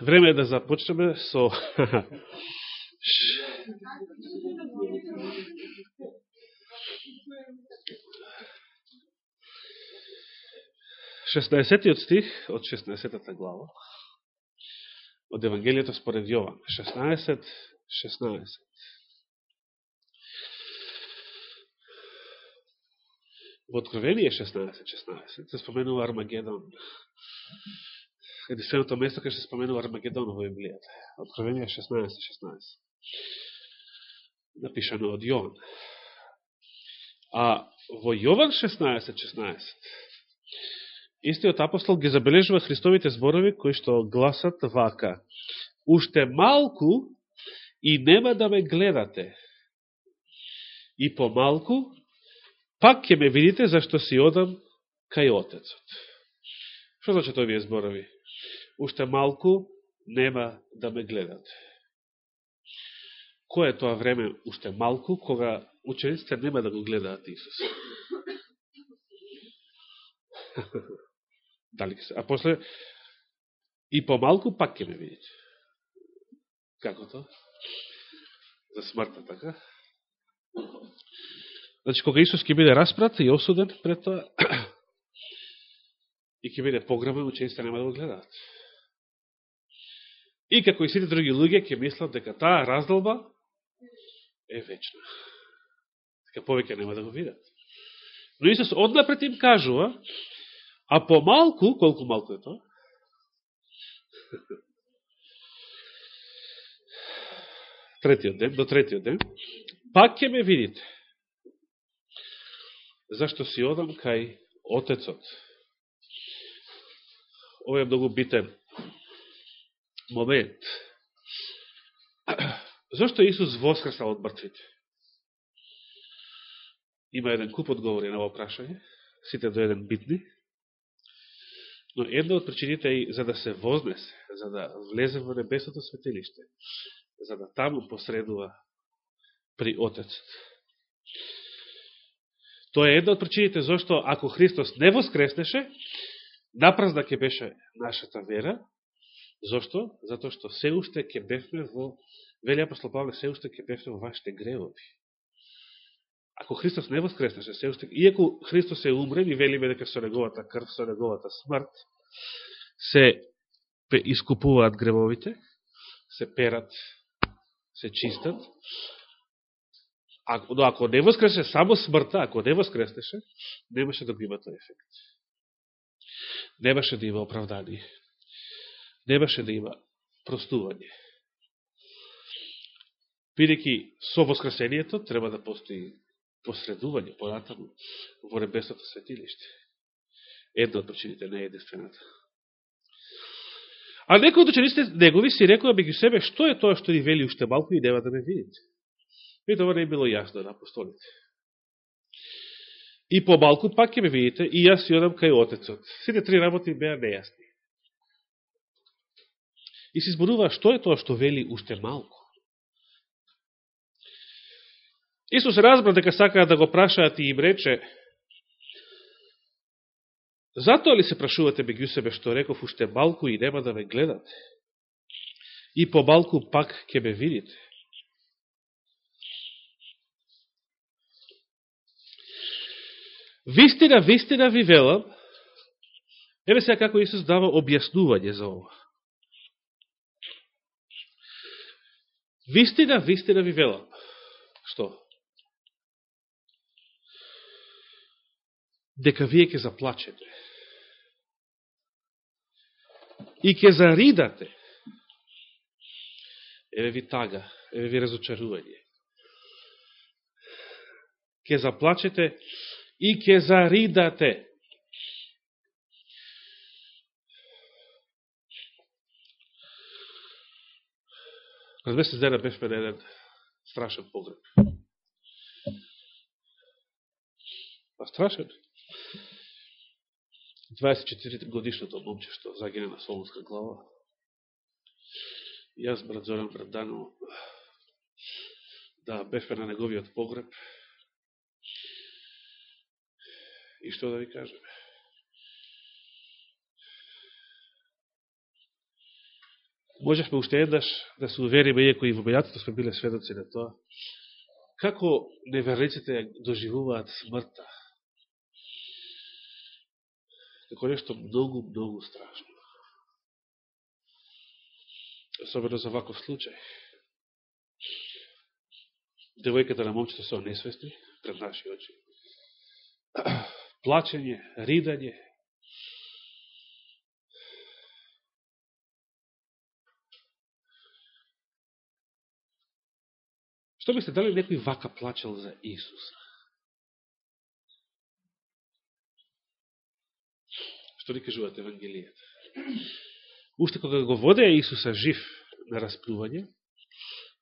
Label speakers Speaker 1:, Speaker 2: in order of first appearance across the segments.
Speaker 1: Време е да започнеме со... Шестнаесетиот стих од 16 глава од Евангелието според Јован. 16, 16. Во Откровение 16, 16 се споменува Армагедон. Единственото место кај се споменува Армагедон во Библијата. Откровение 16, 16. Напишано од Јован. А во Јован 16, 16 истиот апостол ги забележува Христовите зборови кои што гласат вака. Уште малку и нема да ме гледате. И помалку пак ќе ме видите зашто си одам кај Отецот. Што значи овие зборови? Уште малку нема да ме гледате. Кој е тоа време уште малку, кога учениците нема да го гледаат Исус? Дали се? А после и помалку пак ќе ме видите. Како тоа? За смртта, така? Значи, кога Исус ќе биде распрат и осуден пред тоа, и ќе биде погребен, учениците нема да го гледаат. И како и сите други луѓе ќе мислат дека таа раздолба е вечна. Дека повеќе нема да го видат. Но Исус однапред им кажува, а помалку, колку малку е тоа? Третиот ден, до третиот ден, пак ќе ме видите зашто си одам кај Отецот. Ово е многу битен момент. Зошто Исус воскресал од мртвите? Има еден куп одговори на ово прашање, сите до еден битни. Но една од причините е за да се вознесе, за да влезе во небесото светилиште, за да таму посредува при Отецот. Тоа е една од причините зашто ако Христос не воскреснеше, напразна ќе беше нашата вера. Зошто? Зато што се уште ќе бевме во Вели апостол Павле, се уште ќе бевме во вашите гревови. Ако Христос не воскреснеше, се уште, иако Христос е умрен и велиме дека со неговата крв, со неговата смрт, се искупуваат гревовите, се перат, се чистат, Ако, но ако не воскресе само смртта, ако не воскреснеше, немаше да има тој ефект. Немаше да има оправдание. Немаше да има простување. Бидеќи со воскресението треба да постои посредување понатаму во небесното светилиште. Една од причините не е единствената. А некој од учениците негови си рекува меѓу себе што е тоа што ни вели уште малку и нема да ме видите. И тоа не е било јасно на апостолите. И по малку пак ќе ме видите, и јас ја одам кај Отецот. Сите три работи беа нејасни. И се изборува што е тоа што вели уште малку. Исус разбра дека сакаат да го прашаат и им рече, затоа ли се прашувате меѓу себе што реков уште малку и нема да ме гледате? И по малку пак ќе ме видите. Вистина, вистина ви велам, еве сега како Исус дава објаснување за ова. Вистина, вистина ви велам. Што? Дека вие ќе заплачете. И ќе заридате. Еве ви тага, еве ви разочарување. Ке заплачете и ке заридате. Пред месец дена бешме на еден страшен погреб. Па страшен. 24 годишното момче што загине на Солунска глава. Јас, брат Зоран, брат да бешме на неговиот погреб. И што да ви кажеме? Можевме уште еднаш да се увериме, иако и во мејатото сме биле сведоци на тоа, како неверниците доживуваат смртта. Како нешто многу, многу страшно. Особено за ваков случај. Девојката на момчето се несвестни пред наши очи. Плачење, ридање, Што мислите, дали некој вака плачел за Исуса? Што ни кажуваат Евангелијата? Уште кога го водеа Исуса жив на распнување,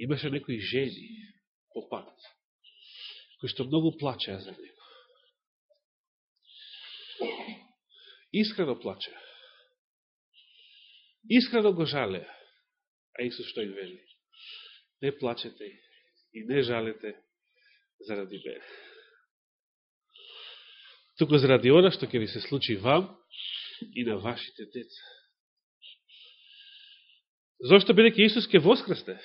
Speaker 1: имаше некои жени по пат, кои што многу плачеа за него. Искрено плачеа. Искрено го жалеа. А Исус што им вели? Не плачете и не жалете заради мене. Туку заради она што ќе ви се случи вам и на вашите деца. Зошто бидеќи Исус ќе воскресне?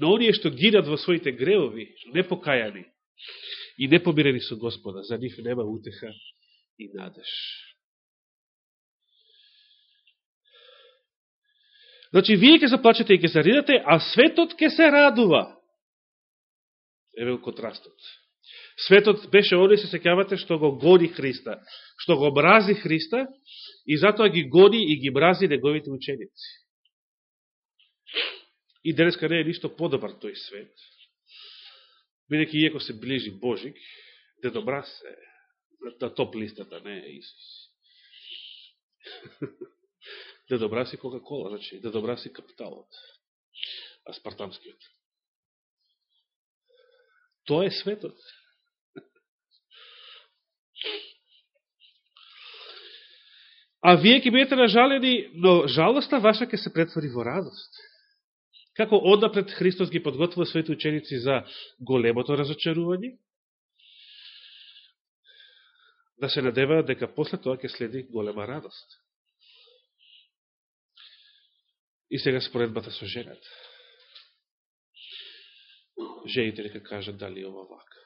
Speaker 1: Но оние што гинат во своите греови, непокајани и непомирени со Господа, за нив нема утеха и надеж. Значи, вие ќе заплачете и ќе заридате, а светот ќе се радува. Еве контрастот. Светот беше оне се секјавате што го годи Христа, што го мрази Христа и затоа ги годи и ги мрази неговите ученици. И денеска не е ништо подобар тој свет. Бидеќи иеко се ближи Божик, добра се на топ листата, не е Исус. добра си Кока-Кола, значи, добра си капиталот, а спартанскиот. Тоа е светот. А вие ќе бидете нажалени, но жалоста ваша ќе се претвори во радост. Како одна пред Христос ги подготвува своите ученици за големото разочарување, да се надева дека после тоа ќе следи голема радост. И сега споредбата со жената жените нека кажат дали ова вака.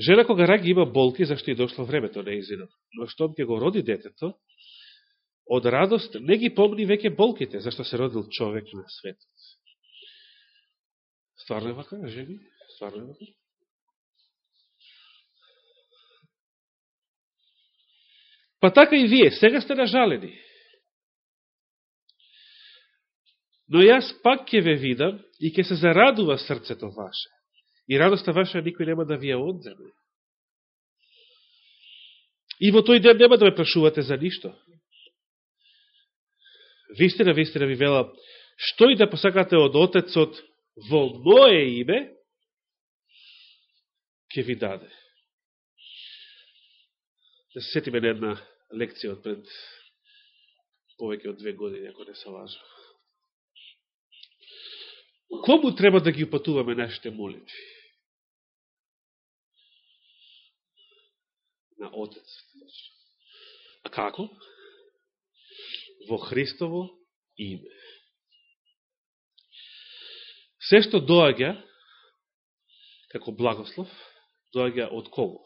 Speaker 1: Жена кога раги има болки, зашто и дошло времето на изинот. Но штом ќе го роди детето, од радост не ги помни веќе болките, зашто се родил човек на светот. Стварно е вака, жени? Стварно е вака? Па така и вие, сега сте нажалени. Но јас пак ќе ве видам и ќе се зарадува срцето ваше. И радоста ваша никој нема да ви ја одземе. И во тој ден нема да ме прашувате за ништо. Вистина, вистина ви вела, што и да посакате од Отецот во моје име, ќе ви даде. Да се сетиме на една лекција од пред повеќе од две години, ако не се лажам. Кому треба да ги упатуваме нашите молитви? На Отец. А како? Во Христово име. Се што доаѓа, како благослов, доаѓа од кого?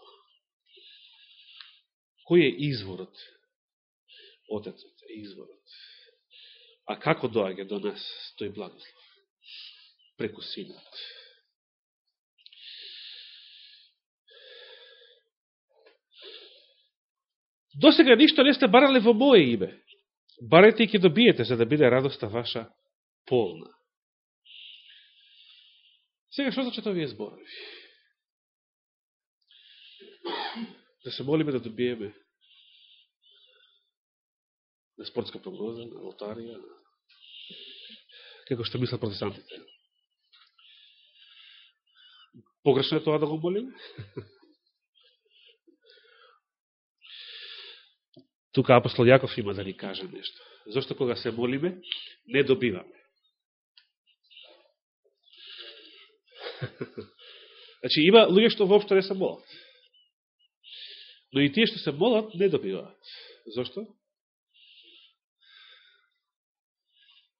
Speaker 1: Кој е изворот? Отецот е изворот. А како доаѓа до нас тој благослов? Преку Синот. До сега ништо не сте барале во моје име. Барете и ќе добиете, за да биде радоста ваша полна. Сега, што значат овие зборови? Да се молиме да добиеме на спортска прогноза, на лотарија, како што мислат протестантите. Погрешно е тоа да го молиме? Тука апостол Јаков има да ни каже нешто. Зошто кога се молиме, не добиваме? Значи, има луѓе што воопшто не се молат. Но и тие што се молат, не добиваат. Зошто?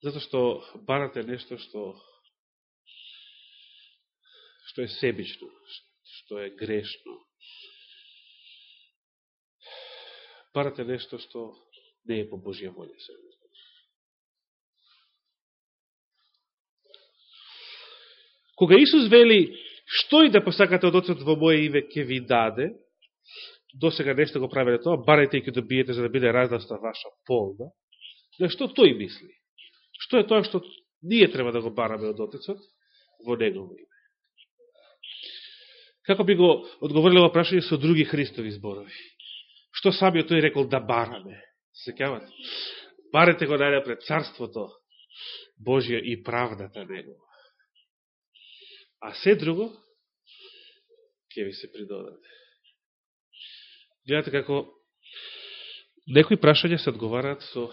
Speaker 1: Зато што барате нешто што што е себично, што е грешно. Барате нешто што не е по Божија волја се. Кога Исус вели, што и да посакате од Отцот во моје име ќе ви даде, до сега нешто го правиле тоа, барајте и ќе добиете за да биде раздаста ваша полна. На што тој мисли? Што е тоа што ние треба да го бараме од Отецот во Негово име? Како би го одговориле во прашање со други Христови зборови? Што самиот тој рекол да бараме? Секават? Барете го најнапред царството Божие и правдата Негова. А се друго ќе ви се придодаде. Гледате како некои прашања се одговараат со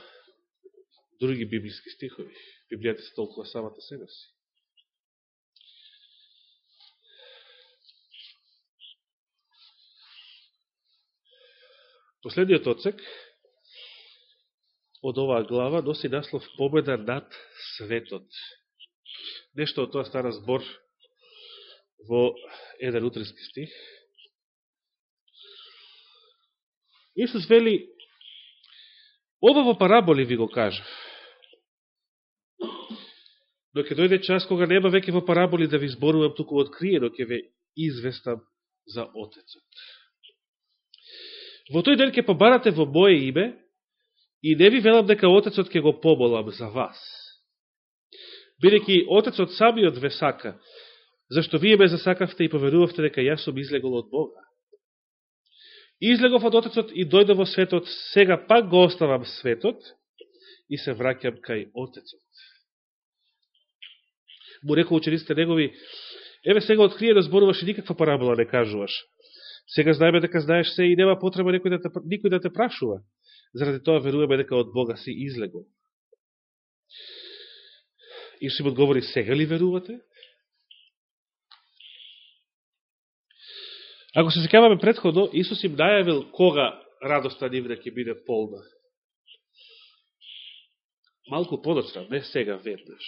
Speaker 1: други библиски стихови. Библијата се толкова самата себе си. Последниот оцек од оваа глава носи наслов Победа над светот. Нешто од тоа стара збор во еден утренски стих. Исус вели, ова во параболи ви го кажа. Но ќе дојде час кога нема веќе во параболи да ви зборувам, туку откриено ќе ве известам за Отецот. Во тој ден ќе побарате во моје име и не ви велам дека Отецот ќе го поболам за вас. Бидеќи Отецот самиот ве сака, зашто вие ме засакавте и поверувавте дека јас сум излегол од Бога. Излегов од Отецот и дојде во светот, сега пак го оставам светот и се враќам кај Отецот. Му рекол учениците негови, еве сега открие да зборуваш и никаква парабола не кажуваш. Сега знаеме дека знаеш се и нема потреба никој да те, никој да те прашува. Заради тоа веруваме дека од Бога си излегол. Исус им одговори, сега ли верувате? Ако се секаваме предходно, Исус им најавил кога радоста нивна ќе биде полна. Малку подоцна, не сега веднаш.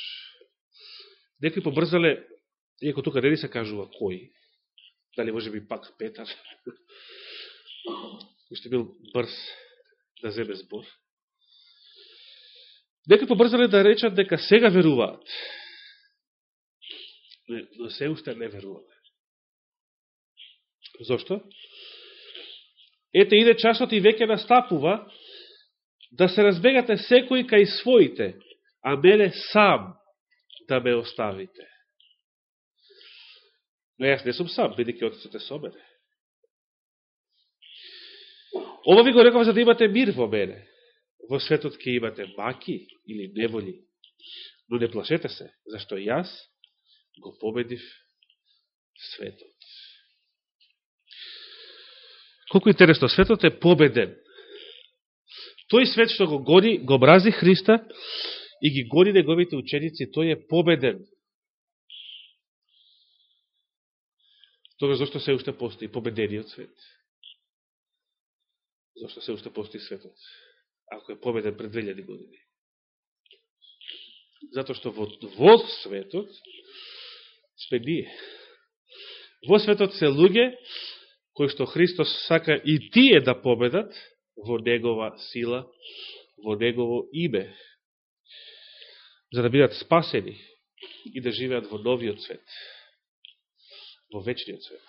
Speaker 1: Некои побрзале, иако тука не се кажува кој, дали може би пак Петар, уште бил брз да земе збор. Некои побрзале да речат дека сега веруваат, но се уште не веруваат. Зошто? Ете, иде часот и веќе настапува да се разбегате секој кај своите, а мене сам да ме оставите. Но јас не сум сам, бидеќи Отецот е со мене. Ова ви го реков за да имате мир во мене. Во светот ќе имате маки или неволи. Но не плашете се, зашто јас го победив светот. Колку интересно, светот е победен. Тој свет што го гони, го мрази Христа и ги гони неговите ученици, тој е победен. Тога зашто се уште постои победениот свет? Зашто се уште постои светот? Ако е победен пред 2000 години. Зато што во, во светот сме ние. Во светот се луѓе кои што Христос сака и тие да победат во Негова сила, во Негово име, за да бидат спасени и да живеат во новиот свет, во вечниот свет.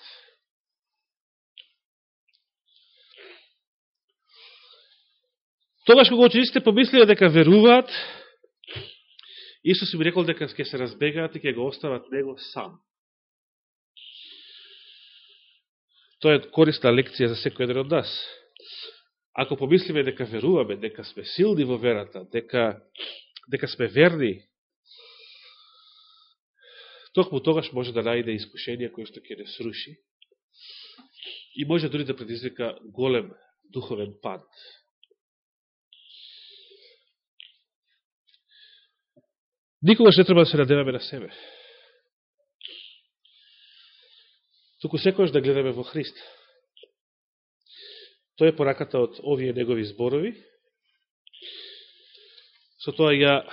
Speaker 1: Тогаш кога учениците помислија дека веруваат, Исус им рекол дека ќе се разбегаат и ќе го остават Него сам. Тоа е корисна лекција за секој еден од нас. Ако помислиме дека веруваме, дека сме силни во верата, дека, дека сме верни, токму тогаш може да најде искушение кое што ќе не сруши и може дори да предизвика голем духовен пад. Никогаш не треба да се надеваме на себе. туку секојаш да гледаме во Христа. Тој е пораката од овие негови зборови. Со тоа ја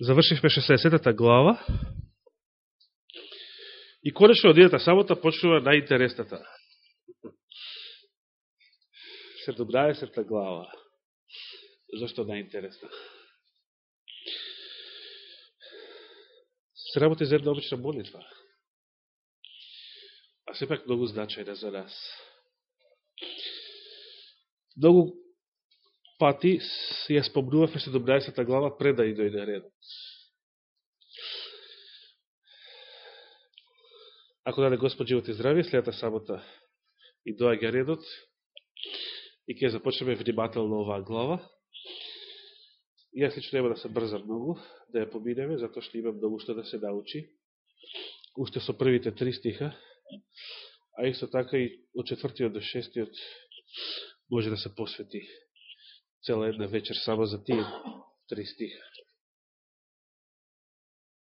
Speaker 1: Завршивме 60-та глава. И конечно од едната сабота почнува најинтересната. 17-та глава. Зашто најинтересна? Се работи за една обична молитва. А сепак многу значајна за нас. Многу пати ја спомнувавме 17 глава пред да и дојде редот. Ако даде Господ живот и здравие, следата сабота и доаѓа редот и ќе започнеме внимателно оваа глава. Јас лично нема да се брзам многу, да ја поминеме, затоа што имам многу што да се научи. Уште со првите три стиха, а исто така и од четвртиот до шестиот може да се посвети цела една вечер само за тие три стиха.